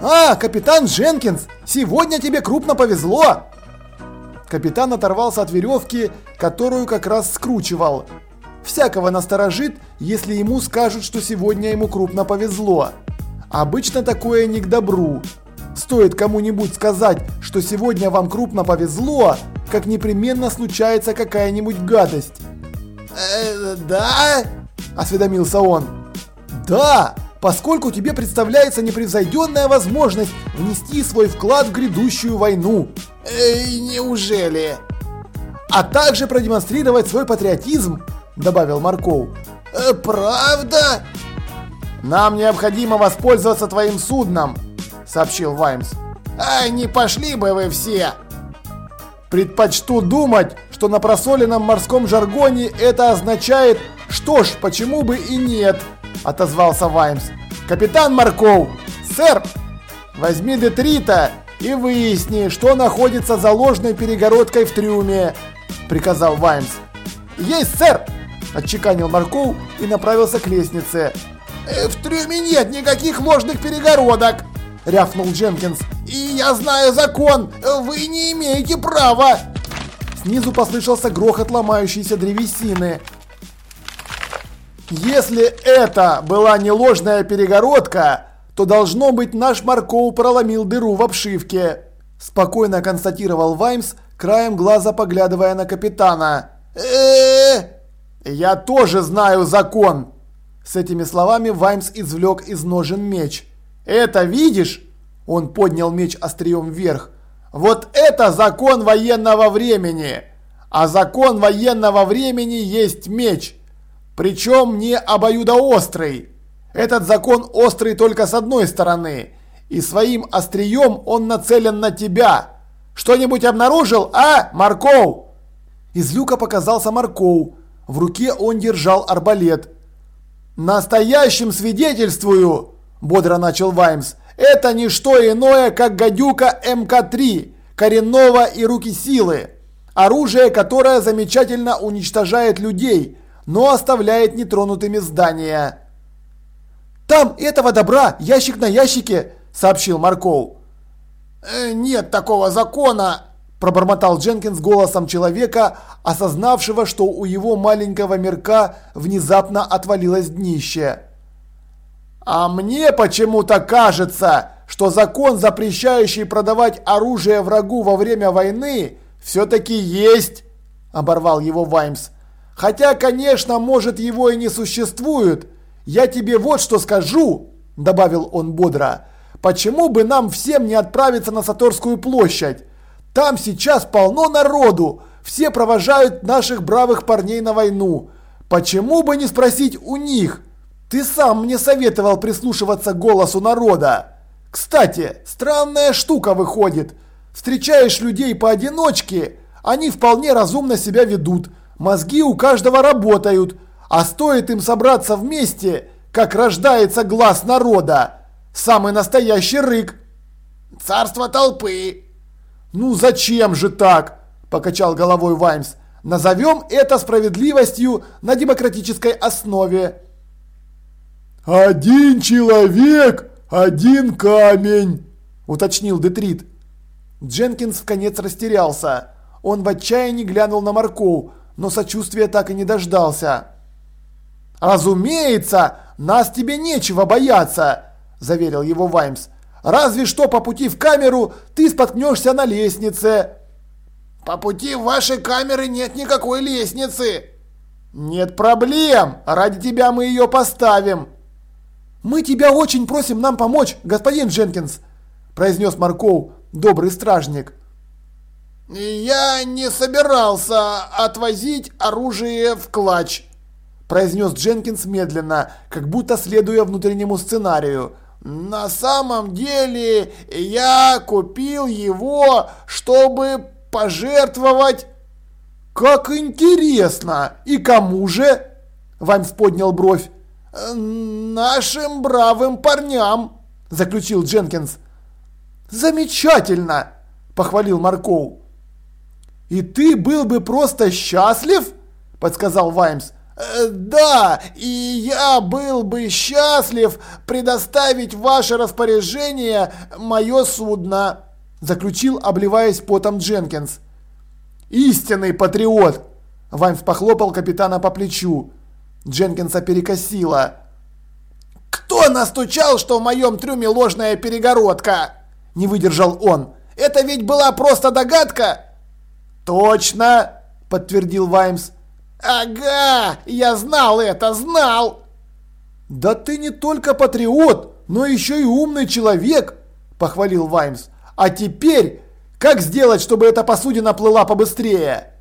«А, капитан Дженкинс, сегодня тебе крупно повезло!» Капитан оторвался от веревки, которую как раз скручивал. Всякого насторожит, если ему скажут, что сегодня ему крупно повезло. Обычно такое не к добру. Стоит кому-нибудь сказать, что сегодня вам крупно повезло, как непременно случается какая-нибудь гадость. «Э, да?» – осведомился он. «Да, поскольку тебе представляется непревзойденная возможность внести свой вклад в грядущую войну». «Эй, неужели?» «А также продемонстрировать свой патриотизм», – добавил Марков. «Э, «Правда?» «Нам необходимо воспользоваться твоим судном», сообщил Ваймс. «А не пошли бы вы все!» «Предпочту думать, что на просоленном морском жаргоне это означает «что ж, почему бы и нет», – отозвался Ваймс. «Капитан Марков! Сэр! Возьми Детрита и выясни, что находится за ложной перегородкой в трюме», – приказал Ваймс. «Есть, сэр!» – отчеканил Марков и направился к лестнице. «Э, «В трюме нет никаких ложных перегородок!» рявкнул Дженкинс. «И я знаю закон! Вы не имеете права!» Снизу послышался грохот ломающейся древесины. «Если это была не ложная перегородка, то должно быть наш Маркоу проломил дыру в обшивке», спокойно констатировал Ваймс, краем глаза поглядывая на капитана. э Я тоже знаю закон!» С этими словами Ваймс извлек из ножен меч. Это видишь? Он поднял меч острием вверх. Вот это закон военного времени. А закон военного времени есть меч. Причем не обоюдоострый. Этот закон острый только с одной стороны. И своим острием он нацелен на тебя. Что-нибудь обнаружил, а, Марков? Из люка показался Марков. В руке он держал арбалет. «Настоящим свидетельствую!» бодро начал Ваймс. Это не что иное, как гадюка МК-3, коренного и руки силы. Оружие, которое замечательно уничтожает людей, но оставляет нетронутыми здания. «Там этого добра, ящик на ящике», – сообщил Марков. «Э, «Нет такого закона», – пробормотал Дженкинс голосом человека, осознавшего, что у его маленького мирка внезапно отвалилось днище. А мне почему-то кажется, что закон, запрещающий продавать оружие врагу во время войны, все-таки есть, оборвал его Ваймс. Хотя, конечно, может его и не существует. Я тебе вот что скажу, добавил он бодро. Почему бы нам всем не отправиться на Саторскую площадь? Там сейчас полно народу, все провожают наших бравых парней на войну. Почему бы не спросить у них? Ты сам мне советовал прислушиваться голосу народа. Кстати, странная штука выходит. Встречаешь людей поодиночке, они вполне разумно себя ведут, мозги у каждого работают, а стоит им собраться вместе, как рождается глаз народа. Самый настоящий рык. Царство толпы. Ну зачем же так? Покачал головой Ваймс. Назовем это справедливостью на демократической основе. «Один человек, один камень», – уточнил Детрит. Дженкинс в конец растерялся. Он в отчаянии глянул на Марков, но сочувствия так и не дождался. «Разумеется, нас тебе нечего бояться», – заверил его Ваймс. «Разве что по пути в камеру ты споткнешься на лестнице». «По пути в ваши камеры нет никакой лестницы». «Нет проблем, ради тебя мы ее поставим», «Мы тебя очень просим нам помочь, господин Дженкинс», – произнес Марков, добрый стражник. «Я не собирался отвозить оружие в клатч», – произнес Дженкинс медленно, как будто следуя внутреннему сценарию. «На самом деле я купил его, чтобы пожертвовать...» «Как интересно! И кому же?» Ваймс поднял бровь. «Нашим бравым парням», – заключил Дженкинс. «Замечательно!» – похвалил Марков. «И ты был бы просто счастлив?» – подсказал Ваймс. Э, «Да, и я был бы счастлив предоставить ваше распоряжение мое судно», заключил, обливаясь потом Дженкинс. «Истинный патриот!» Ваймс похлопал капитана по плечу. Дженкинса перекосило. «Кто настучал, что в моем трюме ложная перегородка?» Не выдержал он. «Это ведь была просто догадка?» «Точно!» подтвердил Ваймс. «Ага, я знал это, знал!» «Да ты не только патриот, но еще и умный человек!» – похвалил Ваймс. «А теперь, как сделать, чтобы эта посудина плыла побыстрее?»